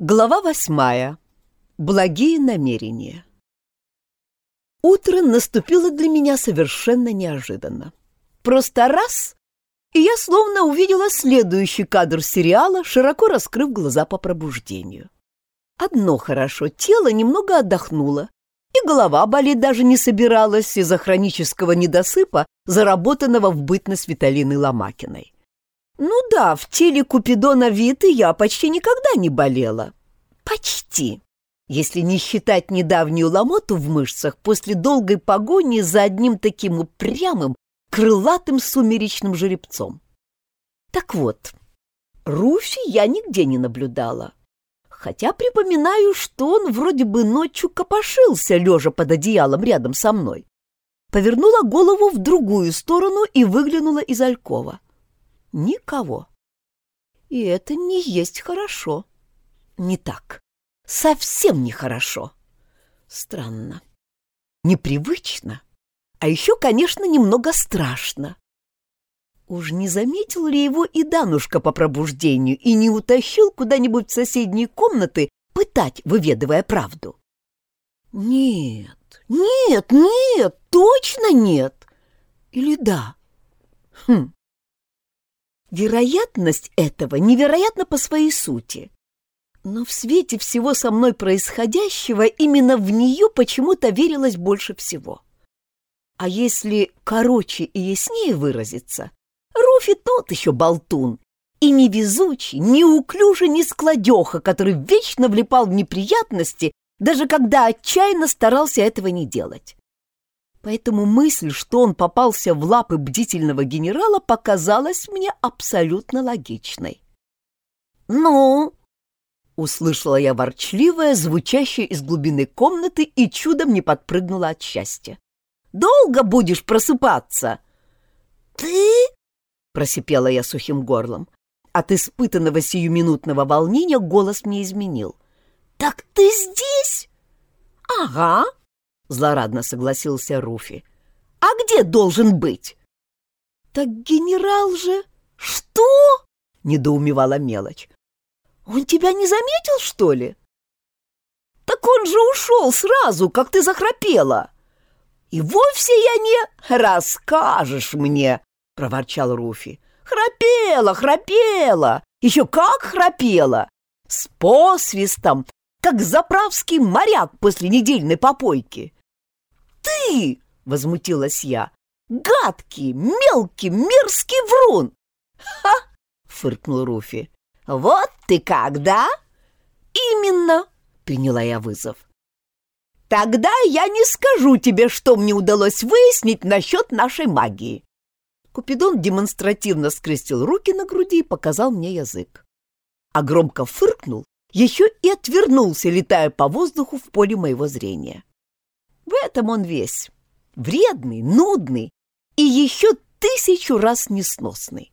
Глава восьмая. Благие намерения. Утро наступило для меня совершенно неожиданно. Просто раз, и я словно увидела следующий кадр сериала, широко раскрыв глаза по пробуждению. Одно хорошо, тело немного отдохнуло, и голова болеть даже не собиралась из-за хронического недосыпа, заработанного в бытность Виталины Ломакиной. Ну да, в теле Купидона Виты я почти никогда не болела. Почти. Если не считать недавнюю ломоту в мышцах после долгой погони за одним таким упрямым, крылатым сумеречным жеребцом. Так вот, Руфи я нигде не наблюдала. Хотя припоминаю, что он вроде бы ночью копошился, лежа под одеялом рядом со мной. Повернула голову в другую сторону и выглянула из алькова. Никого. И это не есть хорошо. Не так. Совсем нехорошо. Странно. Непривычно. А еще, конечно, немного страшно. Уж не заметил ли его и Данушка по пробуждению и не утащил куда-нибудь в соседние комнаты пытать, выведывая правду? Нет, нет, нет, точно нет. Или да? Хм, Вероятность этого невероятна по своей сути. Но в свете всего со мной происходящего именно в нее почему-то верилось больше всего. А если короче и яснее выразиться, Руфи тот еще болтун, и невезучий, неуклюжий, не складеха, который вечно влипал в неприятности, даже когда отчаянно старался этого не делать. Поэтому мысль, что он попался в лапы бдительного генерала, показалась мне абсолютно логичной. «Ну?» — услышала я ворчливое, звучащее из глубины комнаты и чудом не подпрыгнула от счастья. «Долго будешь просыпаться?» «Ты?» — просипела я сухим горлом. От испытанного сиюминутного волнения голос мне изменил. «Так ты здесь?» «Ага», — злорадно согласился Руфи. «А где должен быть?» «Так генерал же...» «Что?» — недоумевала мелочь. «Он тебя не заметил, что ли?» «Так он же ушел сразу, как ты захрапела!» «И вовсе я не...» «Расскажешь мне!» — проворчал Руфи. «Храпела, храпела! Еще как храпела! С посвистом, как заправский моряк после недельной попойки!» Ты!» — возмутилась я. «Гадкий, мелкий, мерзкий врун!» «Ха!» — фыркнул Руфи. «Вот ты как, да?» «Именно!» — приняла я вызов. «Тогда я не скажу тебе, что мне удалось выяснить насчет нашей магии». Купидон демонстративно скрестил руки на груди и показал мне язык. А громко фыркнул, еще и отвернулся, летая по воздуху в поле моего зрения. В этом он весь. Вредный, нудный и еще тысячу раз несносный.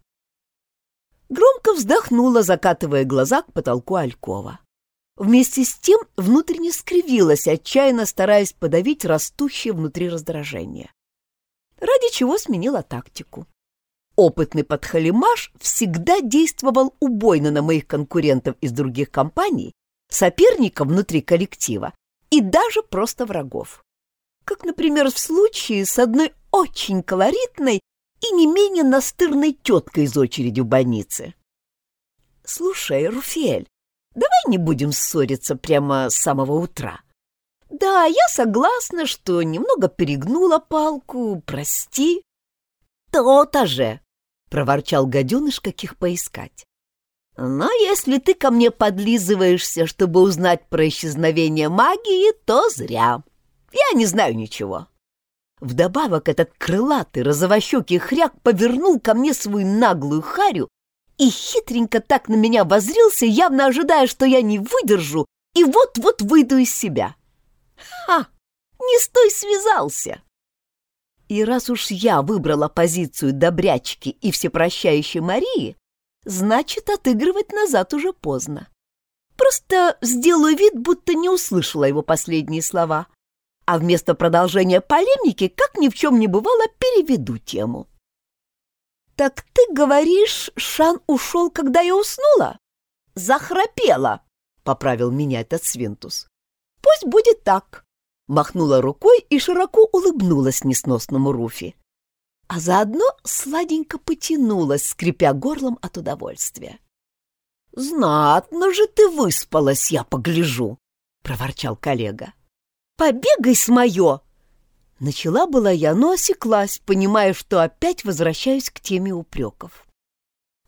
Громко вздохнула, закатывая глаза к потолку Алькова. Вместе с тем внутренне скривилась, отчаянно стараясь подавить растущее внутри раздражение. Ради чего сменила тактику. Опытный подхалимаш всегда действовал убойно на моих конкурентов из других компаний, соперников внутри коллектива и даже просто врагов как, например, в случае с одной очень колоритной и не менее настырной теткой из очереди в больнице. «Слушай, Руфель, давай не будем ссориться прямо с самого утра. Да, я согласна, что немного перегнула палку, прости». «То-то же!» — проворчал гаденыш, каких поискать. «Но если ты ко мне подлизываешься, чтобы узнать про исчезновение магии, то зря». Я не знаю ничего. Вдобавок этот крылатый розовощекий хряк повернул ко мне свою наглую харю и хитренько так на меня возрился, явно ожидая, что я не выдержу и вот-вот выйду из себя. Ха! Не с той связался. И раз уж я выбрала позицию добрячки и всепрощающей Марии, значит, отыгрывать назад уже поздно. Просто сделаю вид, будто не услышала его последние слова, а вместо продолжения полемики, как ни в чем не бывало, переведу тему. «Так ты говоришь, Шан ушел, когда я уснула?» «Захрапела!» поправил меня этот свинтус. Пусть будет так. Махнула рукой и широко улыбнулась несносному Руфи. А заодно сладенько потянулась, скрипя горлом от удовольствия. «Знатно же ты выспалась, я погляжу!» — проворчал коллега. «Побегай с мое!» Начала была я, но осеклась, понимая, что опять возвращаюсь к теме упреков.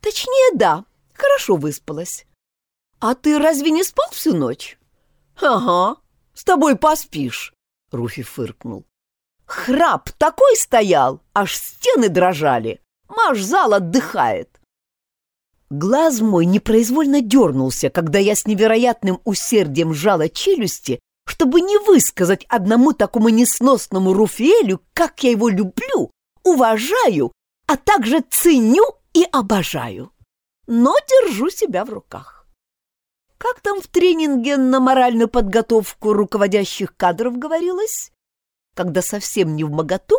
Точнее, да, хорошо выспалась. А ты разве не спал всю ночь? Ага, с тобой поспишь, Руфи фыркнул. Храп такой стоял, аж стены дрожали. Маш зал отдыхает. Глаз мой непроизвольно дернулся, когда я с невероятным усердием сжала челюсти, чтобы не высказать одному такому несносному Руфелю, как я его люблю, уважаю, а также ценю и обожаю. Но держу себя в руках. Как там в тренинге на моральную подготовку руководящих кадров говорилось? Когда совсем не в моготу,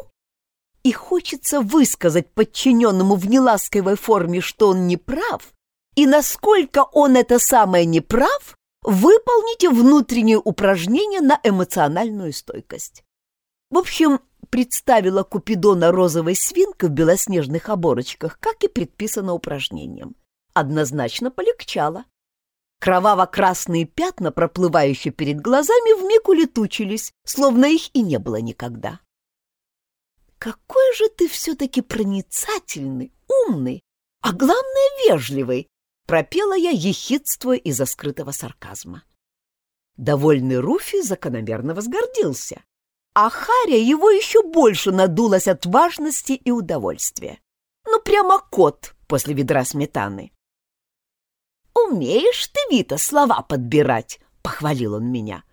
и хочется высказать подчиненному в неласковой форме, что он не прав, и насколько он это самое не прав, выполните внутреннее упражнение на эмоциональную стойкость. В общем, представила Купидона розовой свинкой в белоснежных оборочках, как и предписано упражнением. Однозначно полегчало. Кроваво-красные пятна, проплывающие перед глазами, вмиг улетучились, словно их и не было никогда. «Какой же ты все-таки проницательный, умный, а главное, вежливый!» Пропела я ехидство из-за скрытого сарказма. Довольный Руфи закономерно возгордился, а Харя его еще больше надулась от важности и удовольствия. Ну, прямо кот после ведра сметаны. «Умеешь ты, Вита, слова подбирать!» — похвалил он меня.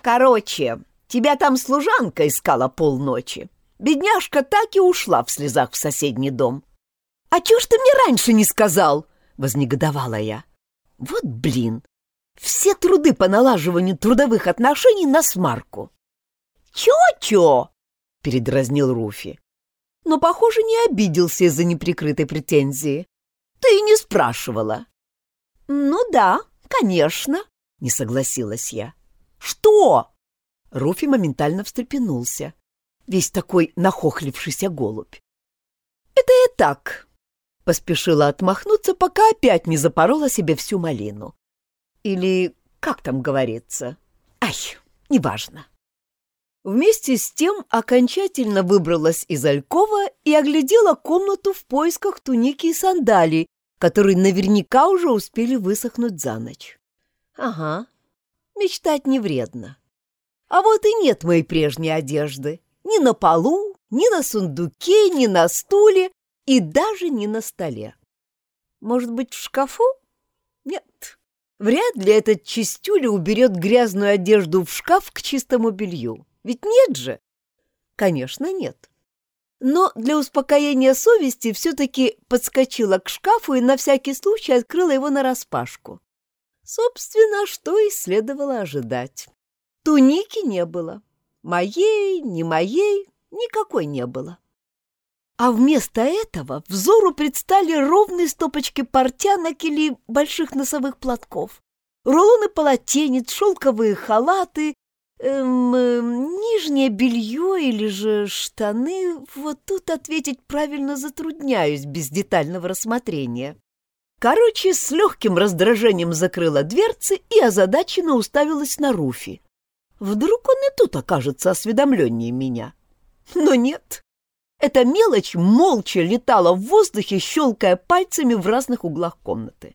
«Короче, тебя там служанка искала полночи. Бедняжка так и ушла в слезах в соседний дом. А чё ж ты мне раньше не сказал?» Вознегодовала я. Вот блин! Все труды по налаживанию трудовых отношений на смарку. «Чё-чё?» — передразнил Руфи. Но, похоже, не обиделся из-за неприкрытой претензии. «Ты и не спрашивала». «Ну да, конечно», — не согласилась я. «Что?» Руфи моментально встрепенулся. Весь такой нахохлившийся голубь. «Это я так, Поспешила отмахнуться, пока опять не запорола себе всю малину. Или как там говорится? Ай, неважно. Вместе с тем окончательно выбралась из Алькова и оглядела комнату в поисках туники и сандалий, которые наверняка уже успели высохнуть за ночь. Ага, мечтать не вредно. А вот и нет моей прежней одежды. Ни на полу, ни на сундуке, ни на стуле, и даже не на столе. Может быть, в шкафу? Нет. Вряд ли этот чистюля уберет грязную одежду в шкаф к чистому белью. Ведь нет же? Конечно, нет. Но для успокоения совести все-таки подскочила к шкафу и на всякий случай открыла его нараспашку. Собственно, что и следовало ожидать. Туники не было. Моей, не моей, никакой не было. А вместо этого взору предстали ровные стопочки портянок или больших носовых платков, рулоны полотенец, шелковые халаты, эм, эм, нижнее белье или же штаны. Вот тут ответить правильно затрудняюсь без детального рассмотрения. Короче, с легким раздражением закрыла дверцы и озадаченно уставилась на Руфи. Вдруг он и тут окажется осведомленнее меня. Но нет, эта мелочь молча летала в воздухе, щелкая пальцами в разных углах комнаты.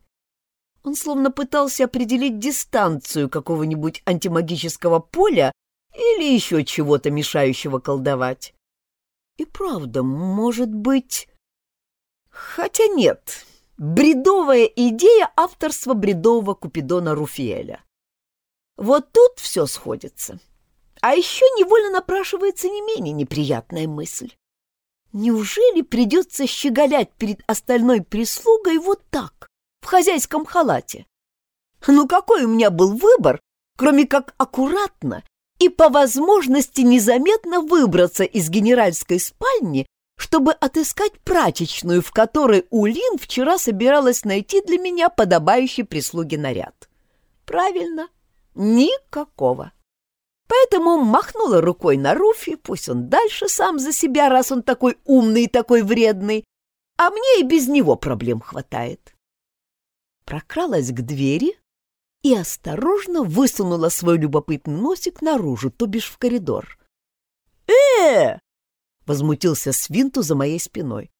Он словно пытался определить дистанцию какого-нибудь антимагического поля или еще чего-то мешающего колдовать. И правда, может быть... Хотя нет, бредовая идея авторства бредового Купидона Руфиэля. Вот тут все сходится. А еще невольно напрашивается не менее неприятная мысль. Неужели придется щеголять перед остальной прислугой вот так, в хозяйском халате? Ну какой у меня был выбор, кроме как аккуратно и по возможности незаметно выбраться из генеральской спальни, чтобы отыскать прачечную, в которой Улин вчера собиралась найти для меня подобающий прислуги наряд. Правильно, никакого. Поэтому махнула рукой на Руфи, пусть он дальше сам за себя, раз он такой умный и такой вредный, а мне и без него проблем хватает. Прокралась к двери и осторожно высунула свой любопытный носик наружу, то бишь в коридор. «Э!» — возмутился Свинту за моей спиной.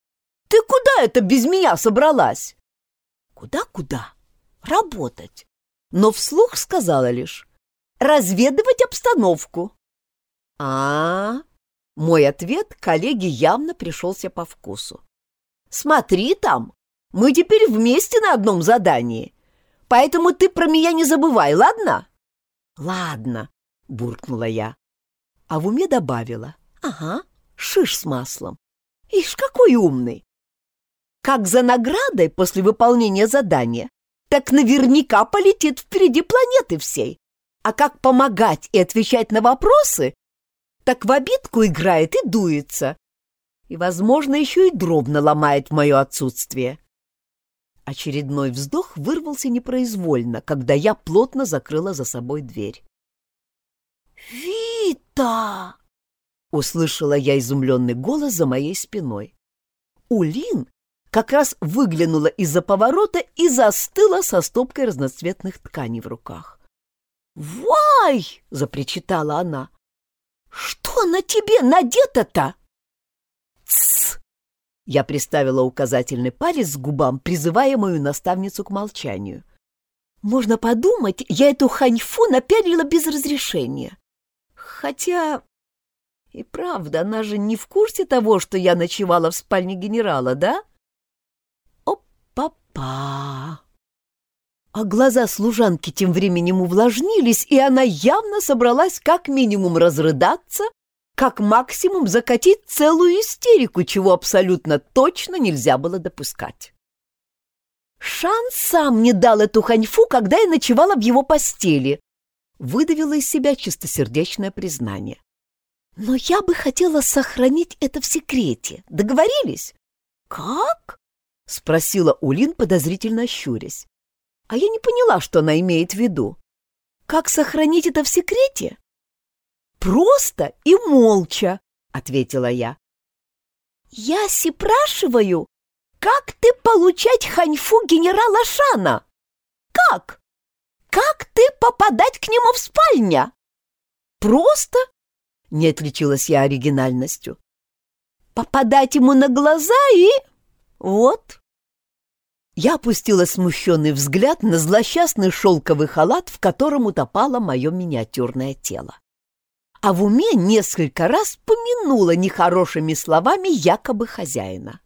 «Ты куда это без меня собралась?» «Куда-куда? Работать!» Но вслух сказала лишь «разведывать обстановку». А, -а, а Мой ответ коллеге явно пришелся по вкусу. «Смотри там, мы теперь вместе на одном задании. Поэтому ты про меня не забывай, ладно?» «Ладно», — буркнула я. А в уме добавила. «Ага, шиш с маслом. Ишь, какой умный! Как за наградой после выполнения задания, так наверняка полетит впереди планеты всей. А как помогать и отвечать на вопросы, так в обидку играет и дуется. И, возможно, еще и дробно ломает в мое отсутствие. Очередной вздох вырвался непроизвольно, когда я плотно закрыла за собой дверь. «Вита!» — услышала я изумленный голос за моей спиной. Улин как раз выглянула из-за поворота и застыла со стопкой разноцветных тканей в руках. «Вай!» — запричитала она. «Что на тебе надето-то?» «Тссс!» Я приставила указательный палец к губам, призывая мою наставницу к молчанию. Можно подумать, я эту ханьфу напялила без разрешения. Хотя... И правда, она же не в курсе того, что я ночевала в спальне генерала, да? Опа-па! А глаза служанки тем временем увлажнились, и она явно собралась как минимум разрыдаться, как максимум закатить целую истерику, чего абсолютно точно нельзя было допускать. Шан сам не дал эту ханьфу, когда я ночевала в его постели. Выдавила из себя чистосердечное признание. Но я бы хотела сохранить это в секрете. Договорились? Как? Спросила Улин, подозрительно щурясь. А я не поняла, что она имеет в виду. Как сохранить это в секрете? Просто и молча, ответила я. Я спрашиваю, как ты получать ханьфу генерала Шана? Как? Как ты попадать к нему в спальня? Просто? Не отличилась я оригинальностью. Попадать ему на глаза и... Вот. Я опустила смущенный взгляд на злосчастный шелковый халат, в котором утопало мое миниатюрное тело а в уме несколько раз помянула нехорошими словами якобы хозяина.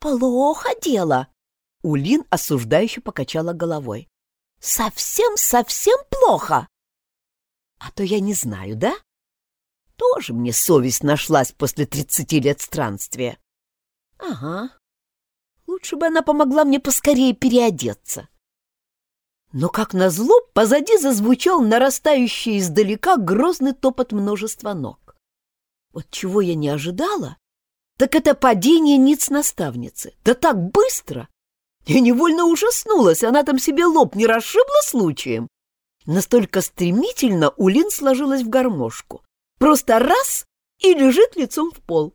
«Плохо дело!» — Улин осуждающе покачала головой. «Совсем-совсем плохо!» «А то я не знаю, да? Тоже мне совесть нашлась после тридцати лет странствия». «Ага. Лучше бы она помогла мне поскорее переодеться. Но, как назло, позади зазвучал нарастающий издалека грозный топот множества ног. Вот чего я не ожидала, так это падение ниц наставницы. Да так быстро! Я невольно ужаснулась, она там себе лоб не расшибла случаем. Настолько стремительно Улин сложилась в гармошку. Просто раз — и лежит лицом в пол.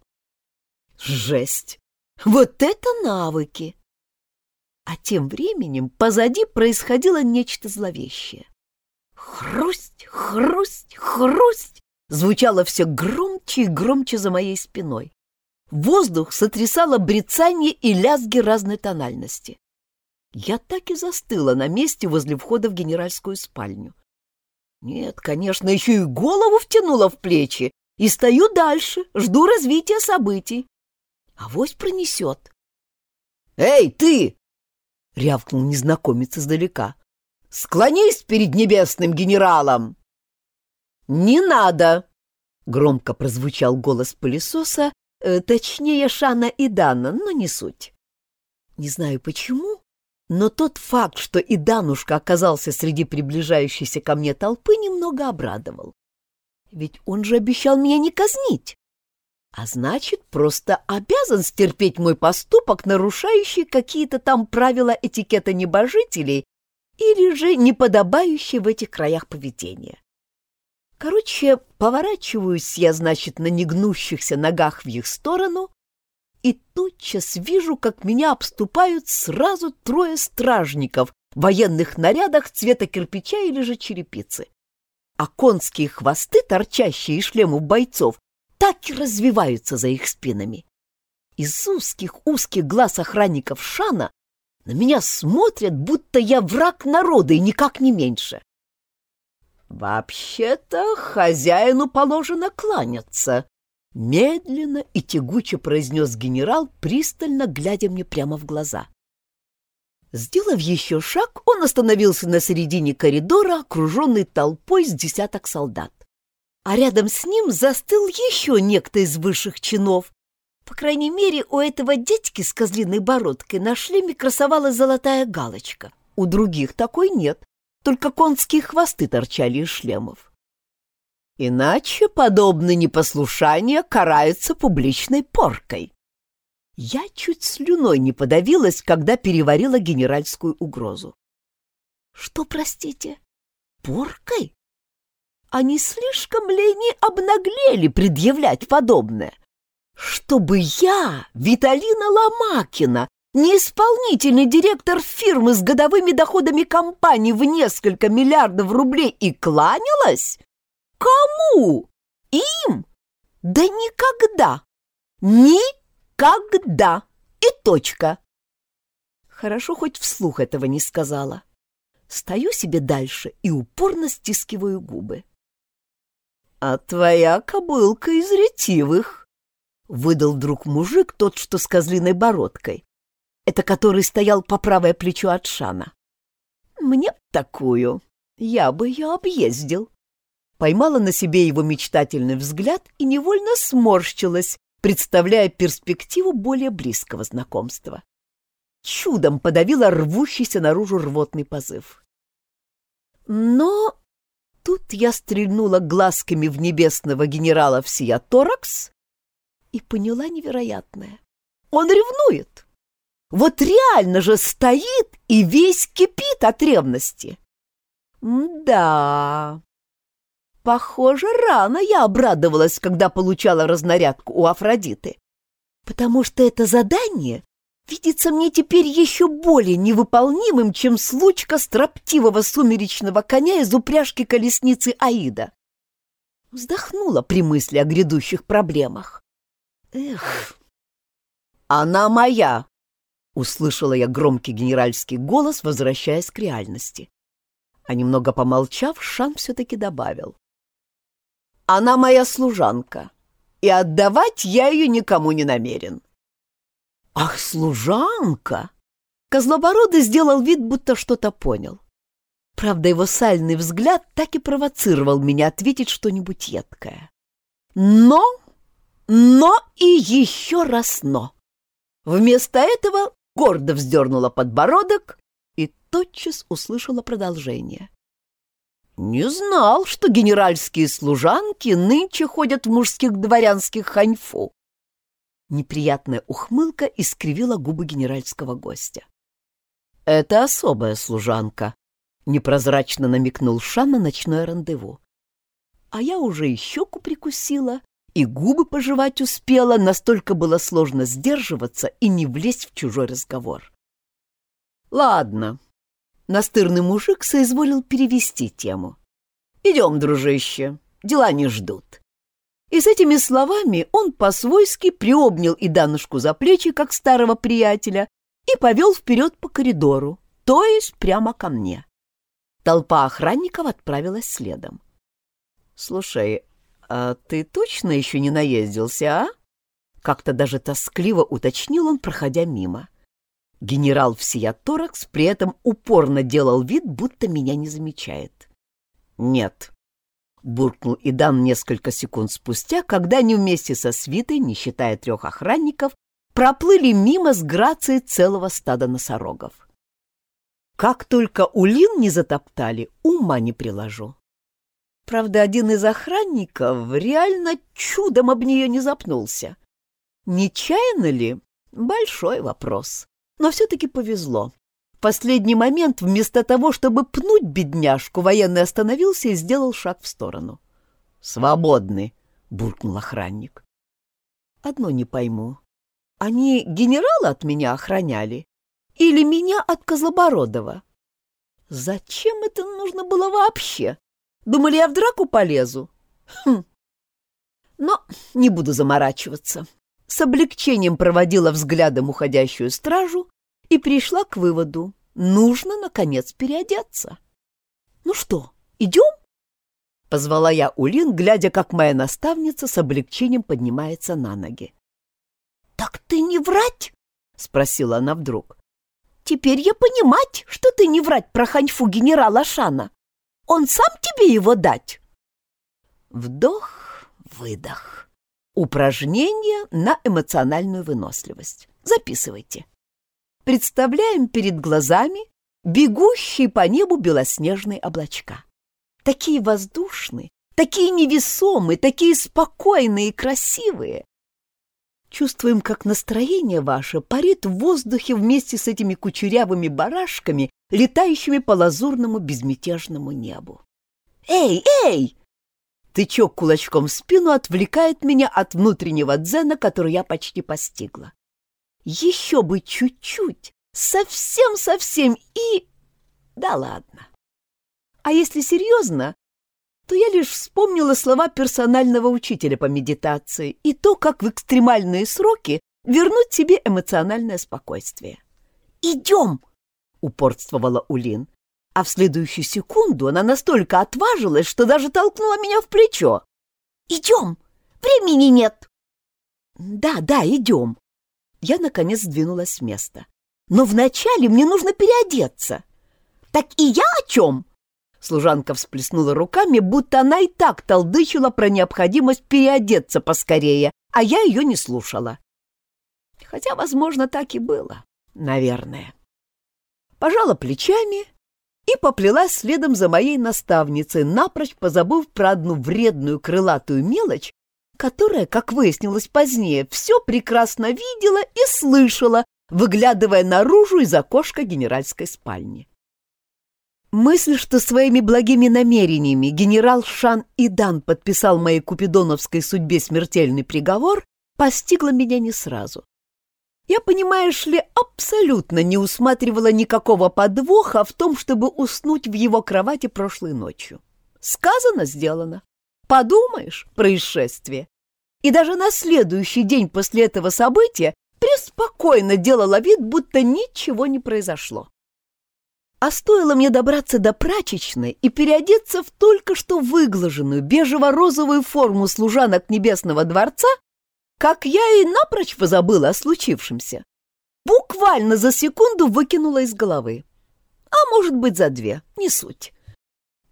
Жесть! Вот это навыки! А тем временем позади происходило нечто зловещее. Хрусть, хрусть, хрусть! Звучало все громче и громче за моей спиной. Воздух сотрясало брецание и лязги разной тональности. Я так и застыла на месте возле входа в генеральскую спальню. Нет, конечно, еще и голову втянула в плечи, и стою дальше, жду развития событий. Авось пронесет. «Эй, ты!» — рявкнул незнакомец издалека. «Склонись перед небесным генералом!» «Не надо!» — громко прозвучал голос пылесоса, э, точнее Шана и Дана, но не суть. Не знаю почему, но тот факт, что и Данушка оказался среди приближающейся ко мне толпы, немного обрадовал. Ведь он же обещал меня не казнить а значит, просто обязан стерпеть мой поступок, нарушающий какие-то там правила этикета небожителей или же неподобающее в этих краях поведение. Короче, поворачиваюсь я, значит, на негнущихся ногах в их сторону и тотчас вижу, как меня обступают сразу трое стражников в военных нарядах цвета кирпича или же черепицы. А конские хвосты, торчащие из шлемов бойцов, так и развиваются за их спинами. Из узких-узких глаз охранников Шана на меня смотрят, будто я враг народа и никак не меньше. «Вообще-то хозяину положено кланяться», — медленно и тягуче произнес генерал, пристально глядя мне прямо в глаза. Сделав еще шаг, он остановился на середине коридора, окруженный толпой с десяток солдат. А рядом с ним застыл еще некто из высших чинов. По крайней мере, у этого дядьки с козлиной бородкой на шлеме красовалась золотая галочка. У других такой нет только конские хвосты торчали из шлемов. Иначе подобные непослушания караются публичной поркой. Я чуть слюной не подавилась, когда переварила генеральскую угрозу. Что, простите, поркой? Они слишком ли не обнаглели предъявлять подобное? Чтобы я, Виталина Ломакина, не исполнительный директор фирмы с годовыми доходами компании в несколько миллиардов рублей и кланялась? Кому? Им? Да никогда! Никогда! И точка! Хорошо, хоть вслух этого не сказала. Стою себе дальше и упорно стискиваю губы. — А твоя кобылка из ретивых, — выдал друг мужик, тот, что с козлиной бородкой это который стоял по правое плечо от Шана. «Мне такую. Я бы ее объездил». Поймала на себе его мечтательный взгляд и невольно сморщилась, представляя перспективу более близкого знакомства. Чудом подавила рвущийся наружу рвотный позыв. Но тут я стрельнула глазками в небесного генерала всея Торакс и поняла невероятное. Он ревнует. Вот реально же стоит и весь кипит от ревности. Да. Похоже, рано я обрадовалась, когда получала разнарядку у Афродиты, потому что это задание видится мне теперь еще более невыполнимым, чем случка строптивого сумеречного коня из упряжки колесницы Аида. Вздохнула при мысли о грядущих проблемах. Эх, она моя, Услышала я громкий генеральский голос, возвращаясь к реальности. А немного помолчав, Шан все-таки добавил. «Она моя служанка, и отдавать я ее никому не намерен». «Ах, служанка!» Козлобородый сделал вид, будто что-то понял. Правда, его сальный взгляд так и провоцировал меня ответить что-нибудь едкое. Но, но и еще раз но. Вместо этого гордо вздернула подбородок и тотчас услышала продолжение. «Не знал, что генеральские служанки нынче ходят в мужских дворянских ханьфу». Неприятная ухмылка искривила губы генеральского гостя. «Это особая служанка», — непрозрачно намекнул Шан на ночное рандеву. А я уже и щеку прикусила, и губы пожевать успела, настолько было сложно сдерживаться и не влезть в чужой разговор. «Ладно», — настырный мужик соизволил перевести тему. «Идем, дружище, дела не ждут». И с этими словами он по-свойски приобнял Иданушку за плечи, как старого приятеля, и повел вперед по коридору, то есть прямо ко мне. Толпа охранников отправилась следом. «Слушай, «А ты точно еще не наездился, а?» Как-то даже тоскливо уточнил он, проходя мимо. Генерал всея Торакс при этом упорно делал вид, будто меня не замечает. «Нет», — буркнул Идан несколько секунд спустя, когда они вместе со свитой, не считая трех охранников, проплыли мимо с грацией целого стада носорогов. Как только улин не затоптали, ума не приложу. Правда, один из охранников реально чудом об нее не запнулся. Нечаянно ли? Большой вопрос. Но все-таки повезло. В последний момент, вместо того, чтобы пнуть бедняжку, военный остановился и сделал шаг в сторону. «Свободны!» — буркнул охранник. «Одно не пойму. Они генерала от меня охраняли или меня от Козлобородова? Зачем это нужно было вообще? Думали, я в драку полезу? Хм. Но не буду заморачиваться. С облегчением проводила взглядом уходящую стражу и пришла к выводу, нужно, наконец, переодеться. «Ну что, идем?» — позвала я Улин, глядя, как моя наставница с облегчением поднимается на ноги. «Так ты не врать?» — спросила она вдруг. «Теперь я понимать, что ты не врать про ханьфу генерала Шана. Он сам тебе его дать?» Вдох, выдох. Упражнение на эмоциональную выносливость. Записывайте представляем перед глазами бегущие по небу белоснежные облачка. Такие воздушные, такие невесомые, такие спокойные и красивые. Чувствуем, как настроение ваше парит в воздухе вместе с этими кучерявыми барашками, летающими по лазурному безмятежному небу. «Эй, эй!» Тычок кулачком в спину отвлекает меня от внутреннего дзена, который я почти постигла. Еще бы чуть-чуть, совсем-совсем и... Да ладно. А если серьезно, то я лишь вспомнила слова персонального учителя по медитации и то, как в экстремальные сроки вернуть себе эмоциональное спокойствие. «Идем!» — упорствовала Улин. А в следующую секунду она настолько отважилась, что даже толкнула меня в плечо. «Идем! Времени нет!» «Да, да, идем!» Я, наконец, сдвинулась с места. «Но вначале мне нужно переодеться». «Так и я о чем?» Служанка всплеснула руками, будто она и так толдычила про необходимость переодеться поскорее, а я ее не слушала. Хотя, возможно, так и было. Наверное. Пожала плечами и поплелась следом за моей наставницей, напрочь позабыв про одну вредную крылатую мелочь, которая, как выяснилось позднее, все прекрасно видела и слышала, выглядывая наружу из окошка генеральской спальни. Мысль, что своими благими намерениями генерал Шан Идан подписал моей купидоновской судьбе смертельный приговор, постигла меня не сразу. Я, понимаешь ли, абсолютно не усматривала никакого подвоха в том, чтобы уснуть в его кровати прошлой ночью. Сказано, сделано. Подумаешь, происшествие. И даже на следующий день после этого события преспокойно делала вид, будто ничего не произошло. А стоило мне добраться до прачечной и переодеться в только что выглаженную бежево-розовую форму служанок Небесного дворца, как я и напрочь позабыла о случившемся. Буквально за секунду выкинула из головы. А может быть, за две, не суть.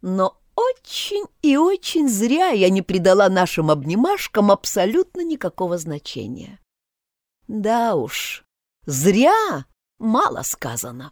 Но очень и очень зря я не придала нашим обнимашкам абсолютно никакого значения. Да уж, зря мало сказано.